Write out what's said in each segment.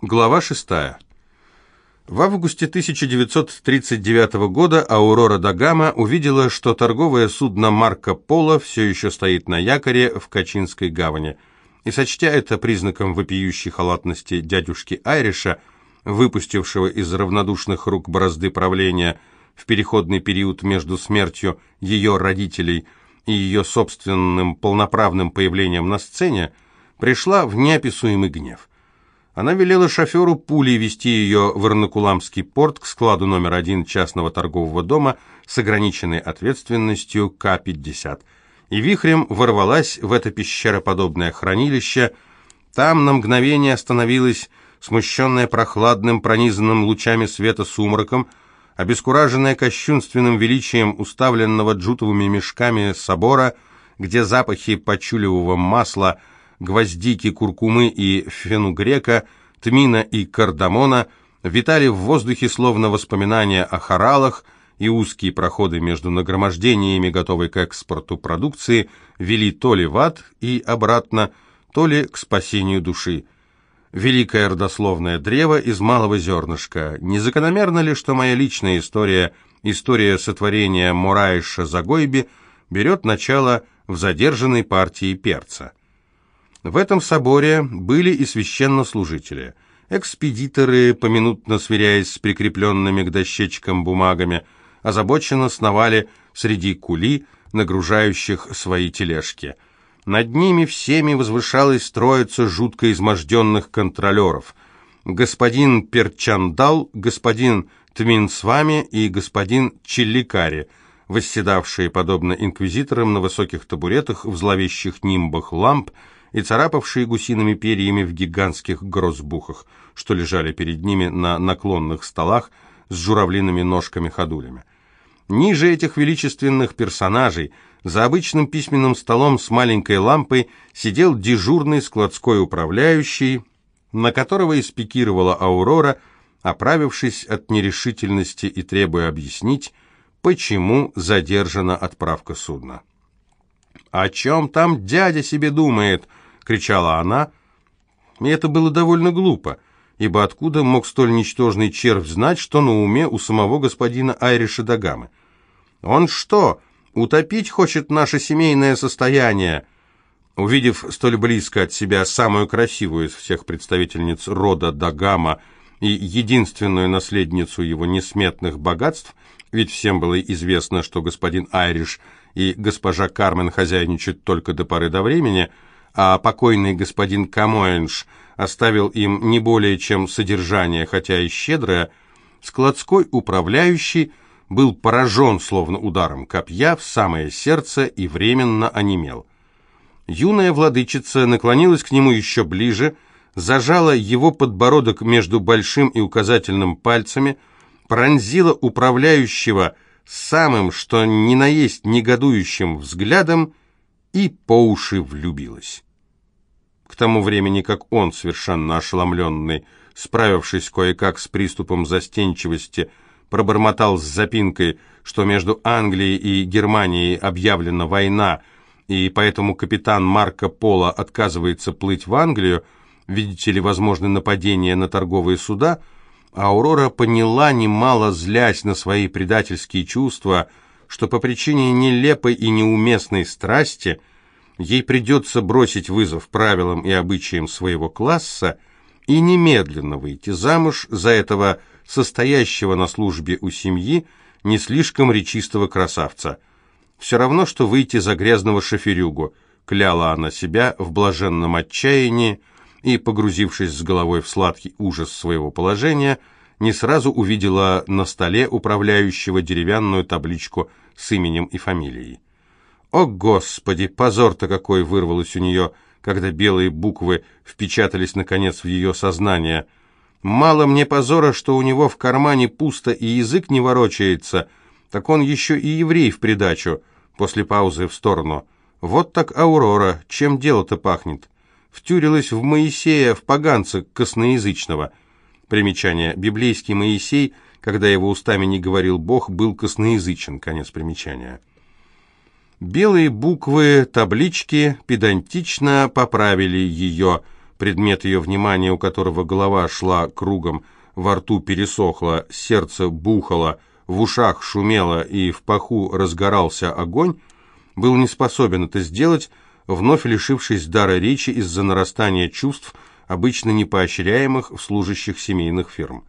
Глава 6. В августе 1939 года Аурора Дагама увидела, что торговое судно Марко Поло все еще стоит на якоре в Качинской гавани, и, сочтя это признаком вопиющей халатности дядюшки Айриша, выпустившего из равнодушных рук борозды правления в переходный период между смертью ее родителей и ее собственным полноправным появлением на сцене, пришла в неописуемый гнев. Она велела шоферу пулей вести ее в Ирнакуламский порт к складу номер один частного торгового дома с ограниченной ответственностью К-50, и вихрем ворвалась в это пещероподобное хранилище. Там на мгновение остановилась, смущенная прохладным, пронизанным лучами света сумраком, обескураженная кощунственным величием уставленного джутовыми мешками собора, где запахи почуливого масла – гвоздики, куркумы и фенугрека, тмина и кардамона витали в воздухе словно воспоминания о хоралах, и узкие проходы между нагромождениями готовой к экспорту продукции вели то ли в ад и обратно, то ли к спасению души. Великое родословное древо из малого зернышка. Незакономерно ли, что моя личная история, история сотворения Мураиша Загойби, берет начало в задержанной партии перца? В этом соборе были и священнослужители, экспедиторы, поминутно сверяясь с прикрепленными к дощечкам бумагами, озабоченно сновали среди кули, нагружающих свои тележки. Над ними всеми возвышалась троица жутко изможденных контролеров. Господин Перчандал, господин Тмин с вами и господин Чилликари, восседавшие, подобно инквизиторам, на высоких табуретах в зловещих нимбах ламп, и царапавшие гусиными перьями в гигантских грозбухах, что лежали перед ними на наклонных столах с журавлиными ножками-ходулями. Ниже этих величественных персонажей, за обычным письменным столом с маленькой лампой, сидел дежурный складской управляющий, на которого и спикировала Аурора, оправившись от нерешительности и требуя объяснить, почему задержана отправка судна. «О чем там дядя себе думает?» — кричала она. И это было довольно глупо, ибо откуда мог столь ничтожный червь знать, что на уме у самого господина Айриша Дагамы? «Он что, утопить хочет наше семейное состояние?» Увидев столь близко от себя самую красивую из всех представительниц рода Дагама и единственную наследницу его несметных богатств, ведь всем было известно, что господин Айриш – и госпожа Кармен хозяйничают только до поры до времени, а покойный господин Камоэнш оставил им не более чем содержание, хотя и щедрое, складской управляющий был поражен словно ударом копья в самое сердце и временно онемел. Юная владычица наклонилась к нему еще ближе, зажала его подбородок между большим и указательным пальцами, пронзила управляющего – самым, что ни на есть негодующим взглядом и по уши влюбилась. К тому времени, как он, совершенно ошеломленный, справившись кое-как с приступом застенчивости, пробормотал с запинкой, что между Англией и Германией объявлена война, и поэтому капитан Марко Поло отказывается плыть в Англию, видите ли, возможны нападения на торговые суда – Аурора поняла, немало злясь на свои предательские чувства, что по причине нелепой и неуместной страсти ей придется бросить вызов правилам и обычаям своего класса и немедленно выйти замуж за этого состоящего на службе у семьи не слишком речистого красавца. Все равно, что выйти за грязного шоферюгу, кляла она себя в блаженном отчаянии, и, погрузившись с головой в сладкий ужас своего положения, не сразу увидела на столе управляющего деревянную табличку с именем и фамилией. О, Господи, позор-то какой вырвалось у нее, когда белые буквы впечатались, наконец, в ее сознание. Мало мне позора, что у него в кармане пусто и язык не ворочается, так он еще и еврей в придачу, после паузы в сторону. Вот так Аурора, чем дело-то пахнет? втюрилась в Моисея, в поганца косноязычного. Примечание. Библейский Моисей, когда его устами не говорил Бог, был косноязычен. Конец примечания. Белые буквы, таблички педантично поправили ее, предмет ее внимания, у которого голова шла кругом, во рту пересохло, сердце бухало, в ушах шумело и в паху разгорался огонь, был не способен это сделать, вновь лишившись дара речи из-за нарастания чувств, обычно не поощряемых в служащих семейных фирм.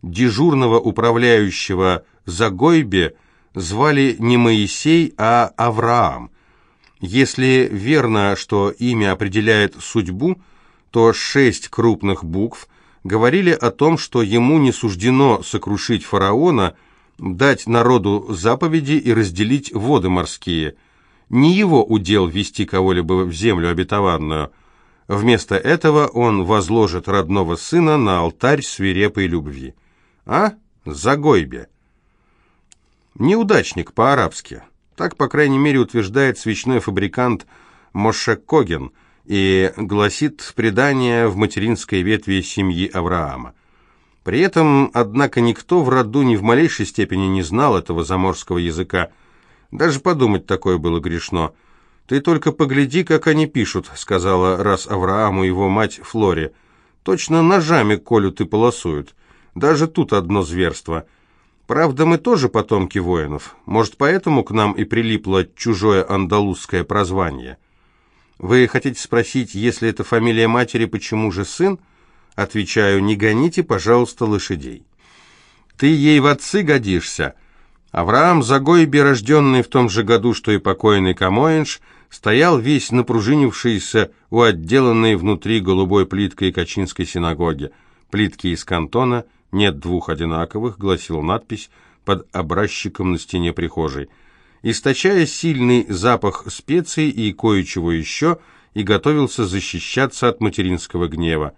Дежурного управляющего Загойбе звали не Моисей, а Авраам. Если верно, что имя определяет судьбу, то шесть крупных букв говорили о том, что ему не суждено сокрушить фараона, дать народу заповеди и разделить воды морские. Не его удел вести кого-либо в землю обетованную. Вместо этого он возложит родного сына на алтарь свирепой любви. А? Загойбе. Неудачник по-арабски. Так, по крайней мере, утверждает свечной фабрикант Моше Коген и гласит предание в материнской ветви семьи Авраама. При этом, однако, никто в роду ни в малейшей степени не знал этого заморского языка. Даже подумать такое было грешно. «Ты только погляди, как они пишут», — сказала раз Аврааму его мать Флоре. «Точно ножами колют и полосуют. Даже тут одно зверство». Правда, мы тоже потомки воинов. Может, поэтому к нам и прилипло чужое андалузское прозвание. Вы хотите спросить, если это фамилия матери, почему же сын? Отвечаю, не гоните, пожалуйста, лошадей. Ты ей в отцы годишься. Авраам Загойби, рожденный в том же году, что и покойный Камоинш, стоял весь напружинившийся у отделанной внутри голубой плиткой Качинской синагоги. Плитки из кантона – «Нет двух одинаковых», — гласила надпись под образчиком на стене прихожей. Источая сильный запах специй и кое-чего еще, и готовился защищаться от материнского гнева.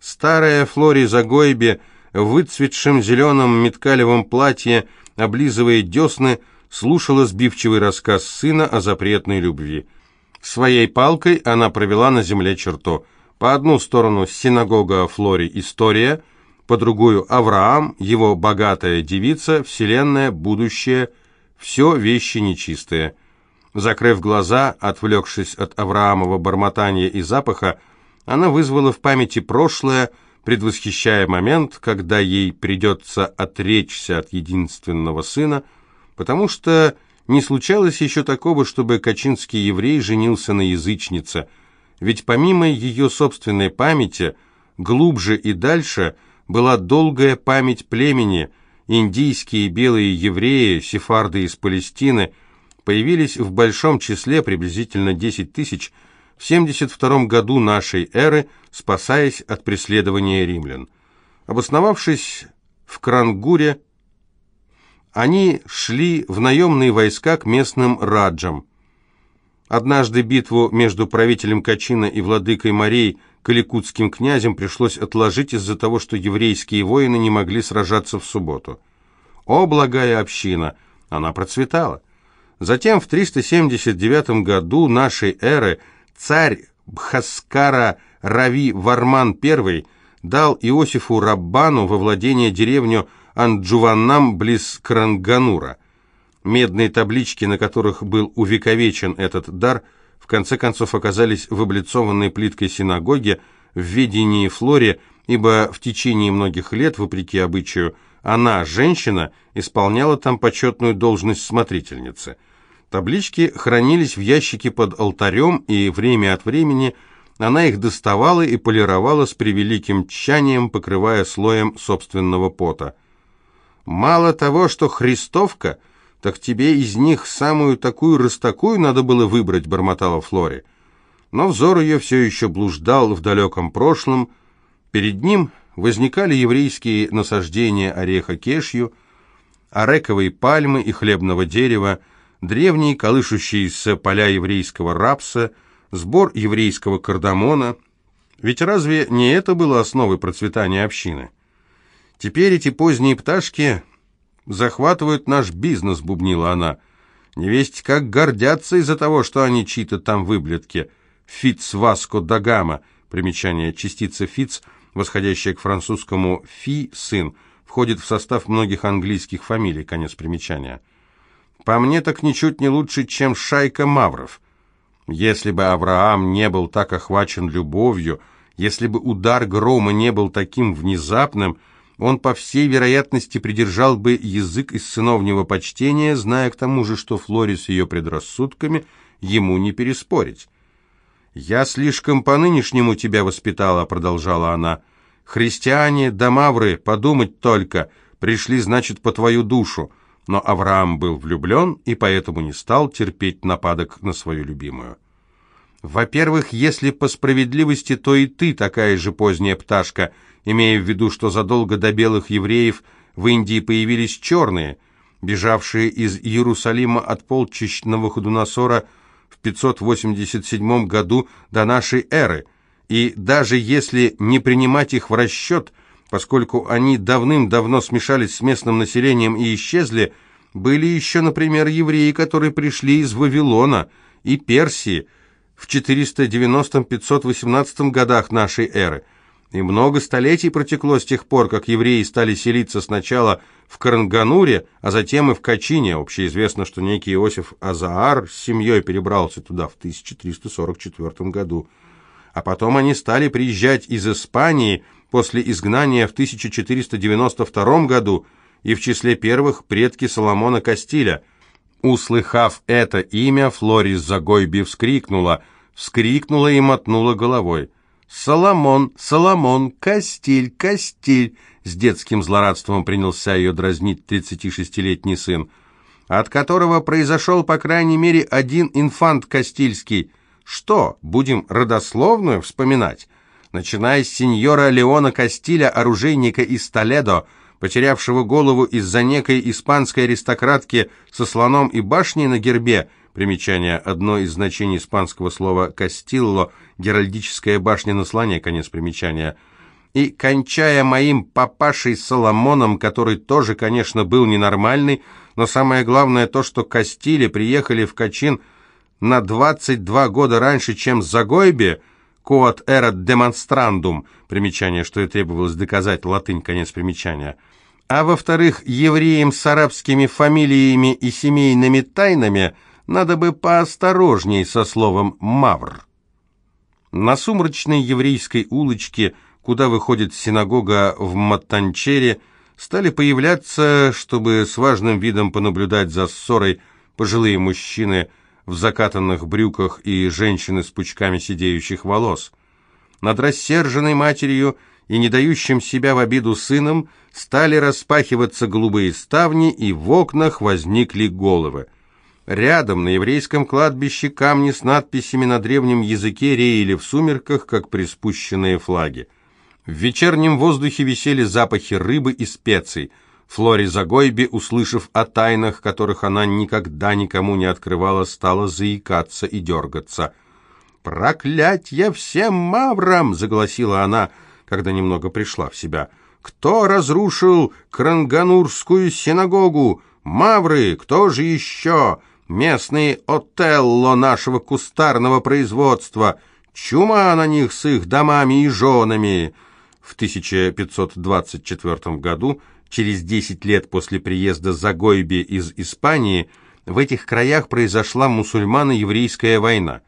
Старая Флори Загойбе в выцветшем зеленом меткалевом платье, облизывая десны, слушала сбивчивый рассказ сына о запретной любви. Своей палкой она провела на земле черту. По одну сторону синагога Флори «История», по другую Авраам, его богатая девица, вселенная, будущее, все вещи нечистые. Закрыв глаза, отвлекшись от Авраамова бормотания и запаха, она вызвала в памяти прошлое, предвосхищая момент, когда ей придется отречься от единственного сына, потому что не случалось еще такого, чтобы качинский еврей женился на язычнице, ведь помимо ее собственной памяти, глубже и дальше – была долгая память племени, индийские белые евреи, сефарды из Палестины, появились в большом числе, приблизительно 10 тысяч, в 72 году нашей эры, спасаясь от преследования римлян. Обосновавшись в Крангуре, они шли в наемные войска к местным раджам. Однажды битву между правителем Качина и владыкой морей – каликутским князям пришлось отложить из-за того, что еврейские воины не могли сражаться в субботу. О, благая община! Она процветала. Затем в 379 году нашей эры царь Бхаскара Рави Варман I дал Иосифу Раббану во владение деревню Анджуваннам близ Кранганура. Медные таблички, на которых был увековечен этот дар – конце концов оказались в облицованной плиткой синагоге в ведении Флори, ибо в течение многих лет, вопреки обычаю, она, женщина, исполняла там почетную должность смотрительницы. Таблички хранились в ящике под алтарем, и время от времени она их доставала и полировала с превеликим тщанием, покрывая слоем собственного пота. Мало того, что христовка – «Так тебе из них самую такую растакую надо было выбрать», — бормотала Флори. Но взор ее все еще блуждал в далеком прошлом. Перед ним возникали еврейские насаждения ореха кешью, орековой пальмы и хлебного дерева, древние колышущиеся поля еврейского рапса, сбор еврейского кардамона. Ведь разве не это было основой процветания общины? Теперь эти поздние пташки захватывают наш бизнес», — бубнила она. «Невесть как гордятся из-за того, что они чьи-то там выблетки. Фиц Васко да Гама». Примечание. Частица «фиц», восходящая к французскому «фи» — «сын», входит в состав многих английских фамилий. Конец примечания. «По мне так ничуть не лучше, чем шайка мавров». Если бы Авраам не был так охвачен любовью Если бы удар грома не был таким внезапным, он, по всей вероятности, придержал бы язык из сыновнего почтения, зная к тому же, что Флори с ее предрассудками ему не переспорить. «Я слишком по-нынешнему тебя воспитала», — продолжала она. «Христиане да мавры, подумать только, пришли, значит, по твою душу». Но Авраам был влюблен и поэтому не стал терпеть нападок на свою любимую. «Во-первых, если по справедливости, то и ты такая же поздняя пташка», имея в виду, что задолго до белых евреев в Индии появились черные, бежавшие из Иерусалима от полчищ Навуходоносора в 587 году до нашей эры, и даже если не принимать их в расчет, поскольку они давным-давно смешались с местным населением и исчезли, были еще, например, евреи, которые пришли из Вавилона и Персии в 490-518 годах нашей эры – и много столетий протекло с тех пор, как евреи стали селиться сначала в Карангануре, а затем и в Качине. Общеизвестно, что некий Иосиф Азаар с семьей перебрался туда в 1344 году. А потом они стали приезжать из Испании после изгнания в 1492 году, и в числе первых предки Соломона Кастиля. Услыхав это имя, Флорис Загойби вскрикнула, вскрикнула и мотнула головой. «Соломон, Соломон, Костиль, Костиль!» С детским злорадством принялся ее дразнить 36-летний сын, от которого произошел, по крайней мере, один инфант Кастильский. Что, будем родословную вспоминать? Начиная с сеньора Леона Кастиля, оружейника из Толедо, потерявшего голову из-за некой испанской аристократки со слоном и башней на гербе, Примечание. Одно из значений испанского слова «кастилло» – геральдическая башня на слоне, конец примечания. И, кончая моим папашей Соломоном, который тоже, конечно, был ненормальный, но самое главное то, что Кастили приехали в Качин на 22 года раньше, чем Загойбе, «Quod erat demonstrandum» – примечание, что и требовалось доказать, латынь, конец примечания. А во-вторых, евреям с арабскими фамилиями и семейными тайнами – надо бы поосторожней со словом «мавр». На сумрачной еврейской улочке, куда выходит синагога в Маттанчере, стали появляться, чтобы с важным видом понаблюдать за ссорой пожилые мужчины в закатанных брюках и женщины с пучками сидеющих волос. Над рассерженной матерью и не дающим себя в обиду сыном стали распахиваться голубые ставни, и в окнах возникли головы – Рядом, на еврейском кладбище, камни с надписями на древнем языке реяли в сумерках, как приспущенные флаги. В вечернем воздухе висели запахи рыбы и специй. Флори Загойби, услышав о тайнах, которых она никогда никому не открывала, стала заикаться и дергаться. «Проклятье всем маврам!» — загласила она, когда немного пришла в себя. «Кто разрушил Кранганурскую синагогу? Мавры! Кто же еще?» Местные отелло нашего кустарного производства. Чума на них с их домами и женами. В 1524 году, через 10 лет после приезда Загойби из Испании, в этих краях произошла мусульмано-еврейская война.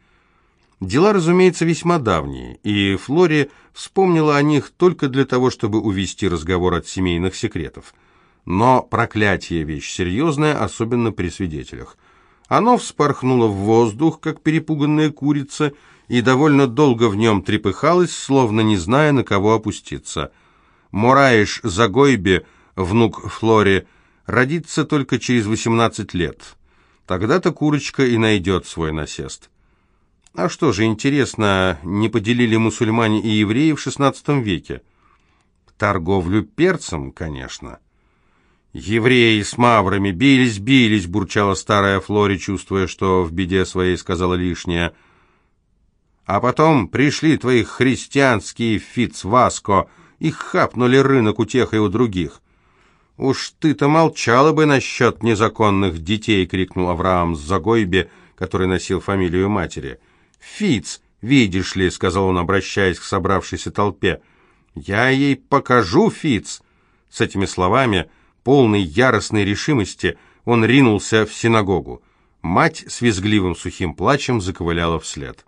Дела, разумеется, весьма давние, и Флори вспомнила о них только для того, чтобы увести разговор от семейных секретов. Но проклятие – вещь серьезная, особенно при свидетелях. Оно вспорхнуло в воздух, как перепуганная курица, и довольно долго в нем трепыхалось, словно не зная, на кого опуститься. Мураиш Загойбе, внук Флори, родится только через 18 лет. Тогда-то курочка и найдет свой насест. А что же, интересно, не поделили мусульмане и евреи в XVI веке? Торговлю перцем, конечно. «Евреи с маврами бились, бились», — бурчала старая Флори, чувствуя, что в беде своей сказала лишнее. «А потом пришли твои христианские Фицваско и хапнули рынок у тех и у других». «Уж ты-то молчала бы насчет незаконных детей!» — крикнул Авраам с Загойбе, который носил фамилию матери. «Фиц, видишь ли!» — сказал он, обращаясь к собравшейся толпе. «Я ей покажу, Фиц!» С этими словами Полной яростной решимости он ринулся в синагогу. Мать с визгливым сухим плачем заковыляла вслед.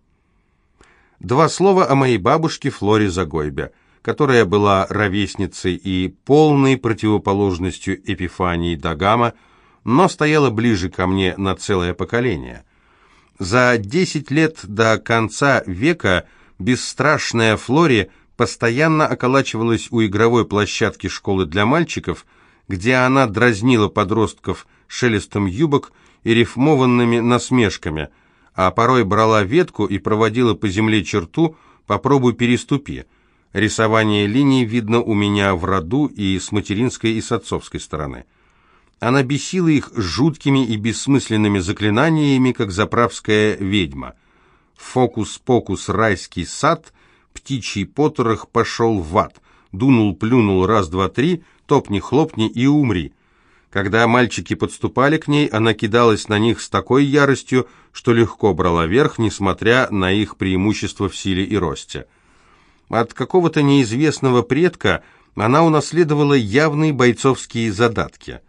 Два слова о моей бабушке Флоре Загойбе, которая была ровесницей и полной противоположностью Эпифании Дагама, но стояла ближе ко мне на целое поколение. За десять лет до конца века бесстрашная Флори постоянно околачивалась у игровой площадки школы для мальчиков, где она дразнила подростков шелестом юбок и рифмованными насмешками, а порой брала ветку и проводила по земле черту «попробуй переступи». Рисование линий видно у меня в роду и с материнской, и с отцовской стороны. Она бесила их жуткими и бессмысленными заклинаниями, как заправская ведьма. Фокус-покус, райский сад, птичий поторох пошел в ад. Дунул-плюнул раз-два-три, топни-хлопни и умри. Когда мальчики подступали к ней, она кидалась на них с такой яростью, что легко брала верх, несмотря на их преимущество в силе и росте. От какого-то неизвестного предка она унаследовала явные бойцовские задатки.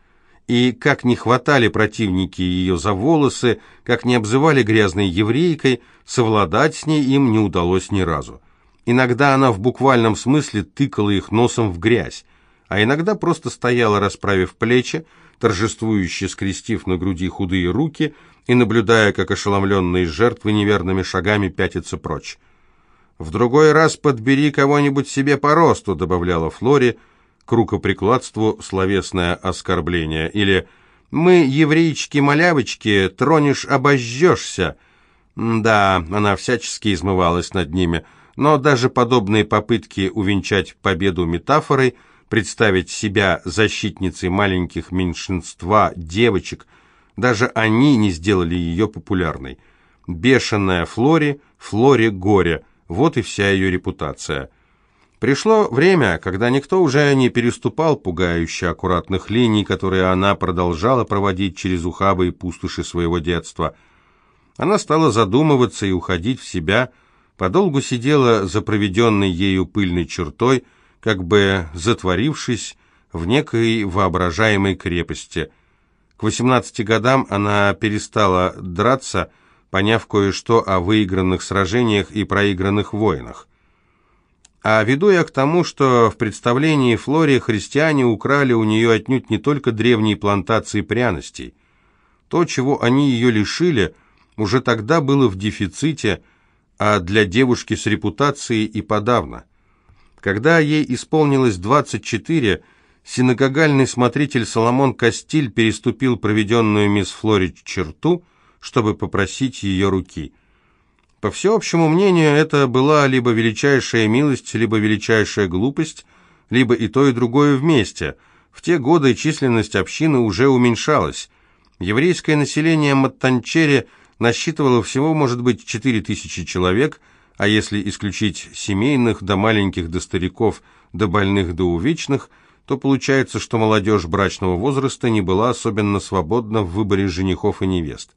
И как не хватали противники ее за волосы, как не обзывали грязной еврейкой, совладать с ней им не удалось ни разу. Иногда она в буквальном смысле тыкала их носом в грязь, а иногда просто стояла, расправив плечи, торжествующе скрестив на груди худые руки и наблюдая, как ошеломленные жертвы неверными шагами пятятся прочь. «В другой раз подбери кого-нибудь себе по росту», — добавляла Флори, к рукоприкладству словесное оскорбление, или «Мы, еврейчики-малявочки, тронешь, обожжешься». Да, она всячески измывалась над ними, но даже подобные попытки увенчать победу метафорой — представить себя защитницей маленьких меньшинства девочек, даже они не сделали ее популярной. Бешеная Флори, Флори горе, вот и вся ее репутация. Пришло время, когда никто уже не переступал пугающе аккуратных линий, которые она продолжала проводить через ухабы и пустоши своего детства. Она стала задумываться и уходить в себя, подолгу сидела за проведенной ею пыльной чертой – как бы затворившись в некой воображаемой крепости. К 18 годам она перестала драться, поняв кое-что о выигранных сражениях и проигранных войнах. А веду я к тому, что в представлении Флори христиане украли у нее отнюдь не только древние плантации пряностей. То, чего они ее лишили, уже тогда было в дефиците, а для девушки с репутацией и подавно – когда ей исполнилось 24, синагогальный смотритель Соломон Кастиль переступил проведенную мисс Флорич черту, чтобы попросить ее руки. По всеобщему мнению, это была либо величайшая милость, либо величайшая глупость, либо и то, и другое вместе. В те годы численность общины уже уменьшалась. Еврейское население Маттанчере насчитывало всего, может быть, 4000 человек – а если исключить семейных, до маленьких, до стариков, до больных, до увечных, то получается, что молодежь брачного возраста не была особенно свободна в выборе женихов и невест.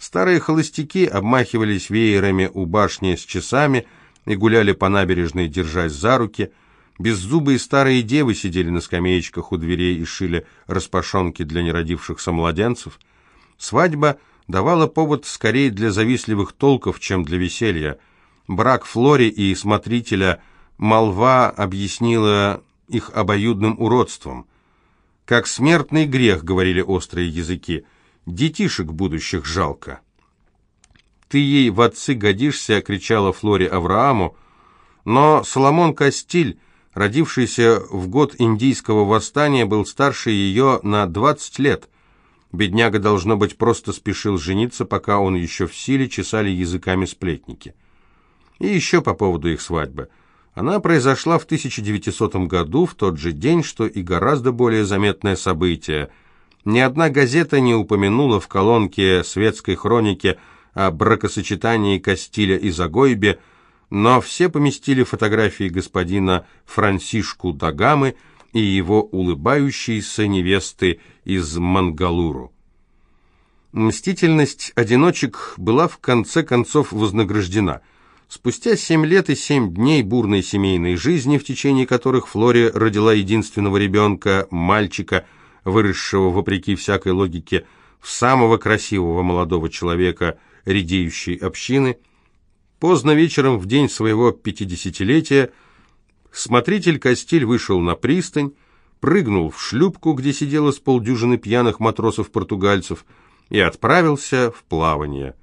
Старые холостяки обмахивались веерами у башни с часами и гуляли по набережной, держась за руки. Беззубые старые девы сидели на скамеечках у дверей и шили распашонки для неродившихся младенцев. Свадьба давала повод скорее для завистливых толков, чем для веселья – Брак Флори и смотрителя молва объяснила их обоюдным уродством. «Как смертный грех», — говорили острые языки, — «детишек будущих жалко». «Ты ей в отцы годишься», — кричала Флори Аврааму, но Соломон Кастиль, родившийся в год индийского восстания, был старше ее на 20 лет. Бедняга, должно быть, просто спешил жениться, пока он еще в силе чесали языками сплетники. И еще по поводу их свадьбы. Она произошла в 1900 году, в тот же день, что и гораздо более заметное событие. Ни одна газета не упомянула в колонке светской хроники о бракосочетании Кастиля и Загойбе, но все поместили фотографии господина Франсишку Дагамы и его улыбающейся невесты из Мангалуру. Мстительность одиночек была в конце концов вознаграждена – Спустя семь лет и семь дней бурной семейной жизни, в течение которых Флори родила единственного ребенка, мальчика, выросшего, вопреки всякой логике, в самого красивого молодого человека редеющей общины, Поздно вечером, в день своего пятидесятилетия, смотритель Костель вышел на пристань, прыгнул в шлюпку, где сидело с полдюжины пьяных матросов-португальцев, и отправился в плавание.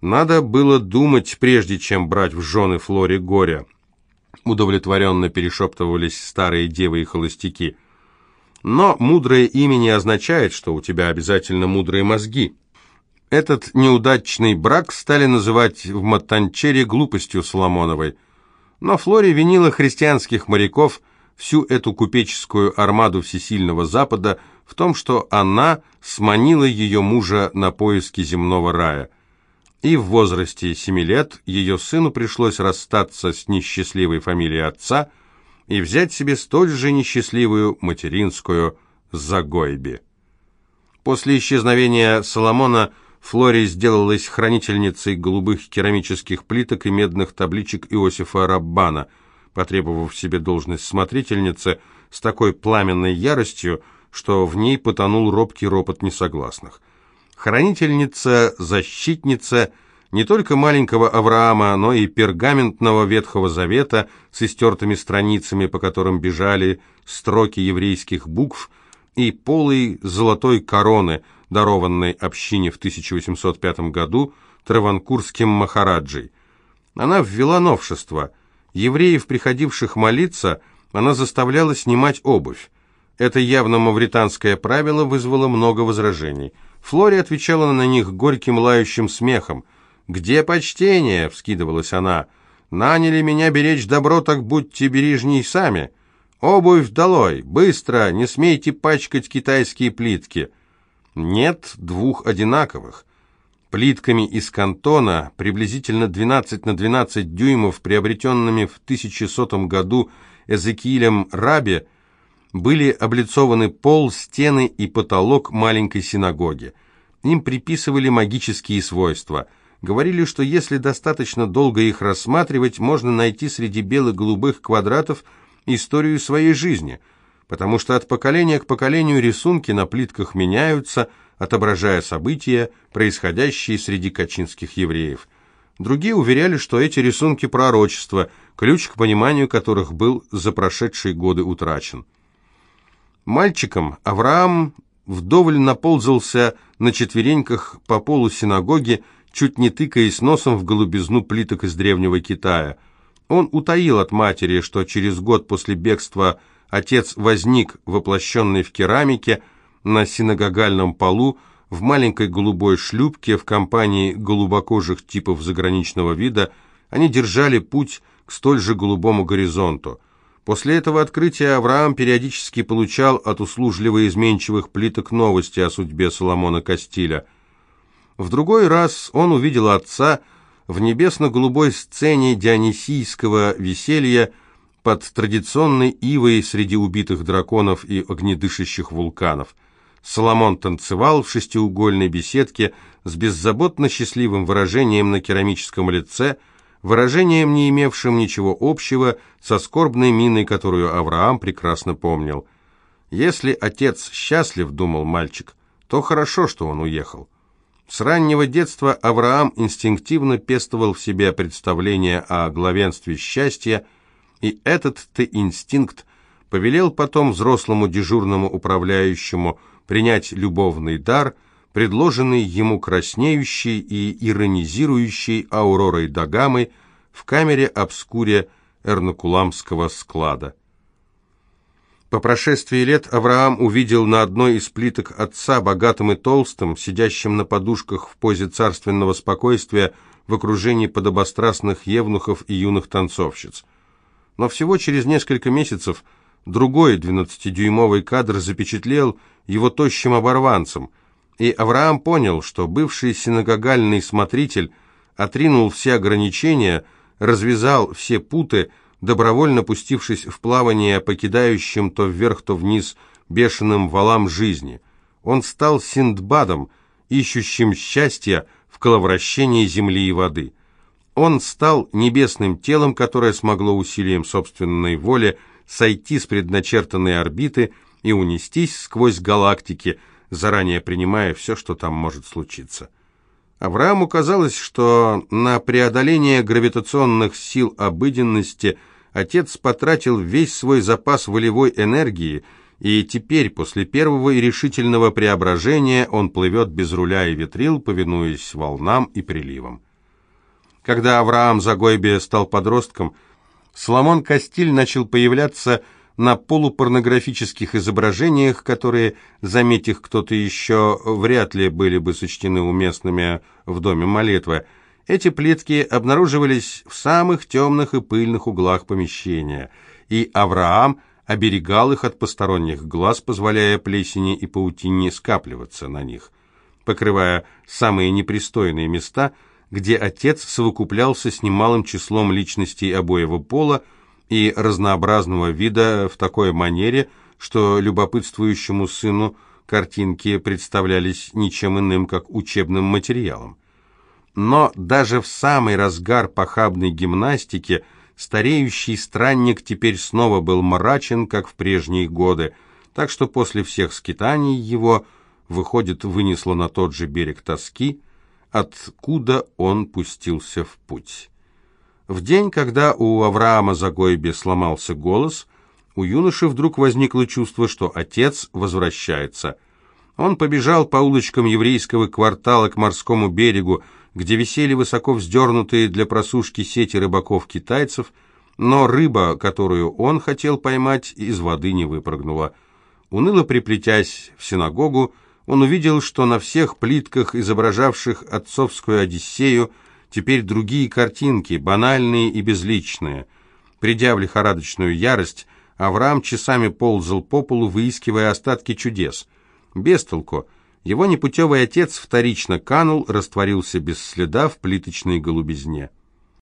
Надо было думать, прежде чем брать в жены Флоре горя. Удовлетворенно перешептывались старые девы и холостяки. Но мудрое имя не означает, что у тебя обязательно мудрые мозги. Этот неудачный брак стали называть в Матанчере глупостью Соломоновой. Но Флори винила христианских моряков, всю эту купеческую армаду всесильного Запада, в том, что она сманила ее мужа на поиски земного рая. И в возрасте семи лет ее сыну пришлось расстаться с несчастливой фамилией отца и взять себе столь же несчастливую материнскую Загойби. После исчезновения Соломона – Флори сделалась хранительницей голубых керамических плиток и медных табличек Иосифа Раббана, потребовав себе должность смотрительницы с такой пламенной яростью, что в ней потонул робкий ропот несогласных. Хранительница, защитница не только маленького Авраама, но и пергаментного Ветхого Завета с истертыми страницами, по которым бежали строки еврейских букв, и полой золотой короны – дарованной общине в 1805 году Траванкурским Махараджей. Она ввела новшество. Евреев, приходивших молиться, она заставляла снимать обувь. Это явно мавританское правило вызвало много возражений. Флори отвечала на них горьким лающим смехом. «Где почтение?» — вскидывалась она. «Наняли меня беречь добро, так будьте бережней сами. Обувь долой! Быстро! Не смейте пачкать китайские плитки!» Нет двух одинаковых. Плитками из кантона, приблизительно 12 на 12 дюймов, приобретенными в 1100 году Эзекиилем Раби, были облицованы пол, стены и потолок маленькой синагоги. Им приписывали магические свойства. Говорили, что если достаточно долго их рассматривать, можно найти среди бело-голубых квадратов историю своей жизни – потому что от поколения к поколению рисунки на плитках меняются, отображая события, происходящие среди качинских евреев. Другие уверяли, что эти рисунки пророчества, ключ к пониманию которых был за прошедшие годы утрачен. Мальчиком Авраам вдоволь наползался на четвереньках по полу синагоги, чуть не тыкаясь носом в голубизну плиток из древнего Китая. Он утаил от матери, что через год после бегства Отец возник, воплощенный в керамике, на синагогальном полу, в маленькой голубой шлюпке в компании голубокожих типов заграничного вида, они держали путь к столь же голубому горизонту. После этого открытия Авраам периодически получал от услужливо изменчивых плиток новости о судьбе Соломона Кастиля. В другой раз он увидел отца в небесно-голубой сцене дионисийского веселья, под традиционной ивой среди убитых драконов и огнедышащих вулканов. Соломон танцевал в шестиугольной беседке с беззаботно счастливым выражением на керамическом лице, выражением, не имевшим ничего общего со скорбной миной, которую Авраам прекрасно помнил. «Если отец счастлив, — думал мальчик, — то хорошо, что он уехал». С раннего детства Авраам инстинктивно пестовал в себе представление о главенстве счастья, и этот-то инстинкт повелел потом взрослому дежурному управляющему принять любовный дар, предложенный ему краснеющей и иронизирующей Ауророй Дагамой в камере обскуре Эрнакуламского склада. По прошествии лет Авраам увидел на одной из плиток отца, богатым и толстым, сидящим на подушках в позе царственного спокойствия в окружении подобострастных евнухов и юных танцовщиц. Но всего через несколько месяцев другой 12-дюймовый кадр запечатлел его тощим оборванцем, и Авраам понял, что бывший синагогальный смотритель отринул все ограничения, развязал все путы, добровольно пустившись в плавание покидающим то вверх, то вниз бешеным валам жизни. Он стал Синдбадом, ищущим счастья в коловращении земли и воды – он стал небесным телом, которое смогло усилием собственной воли сойти с предначертанной орбиты и унестись сквозь галактики, заранее принимая все, что там может случиться. Аврааму казалось, что на преодоление гравитационных сил обыденности отец потратил весь свой запас волевой энергии, и теперь, после первого и решительного преображения, он плывет без руля и ветрил, повинуясь волнам и приливам. Когда Авраам Загойбе стал подростком, Соломон Кастиль начал появляться на полупорнографических изображениях, которые, заметь их кто-то еще, вряд ли были бы сочтены уместными в доме молитвы. Эти плитки обнаруживались в самых темных и пыльных углах помещения, и Авраам оберегал их от посторонних глаз, позволяя плесени и паутине скапливаться на них, покрывая самые непристойные места – где отец совокуплялся с немалым числом личностей обоего пола и разнообразного вида в такой манере, что любопытствующему сыну картинки представлялись ничем иным, как учебным материалом. Но даже в самый разгар похабной гимнастики стареющий странник теперь снова был мрачен, как в прежние годы, так что после всех скитаний его, выходит, вынесло на тот же берег тоски – откуда он пустился в путь. В день, когда у Авраама Загойбе сломался голос, у юноши вдруг возникло чувство, что отец возвращается. Он побежал по улочкам еврейского квартала к морскому берегу, где висели высоко вздернутые для просушки сети рыбаков-китайцев, но рыба, которую он хотел поймать, из воды не выпрыгнула. Уныло приплетясь в синагогу, он увидел, что на всех плитках, изображавших отцовскую Одиссею, теперь другие картинки, банальные и безличные. Придя в лихорадочную ярость, Авраам часами ползал по полу, выискивая остатки чудес. Без толку. Его непутевый отец вторично канул, растворился без следа в плиточной голубизне.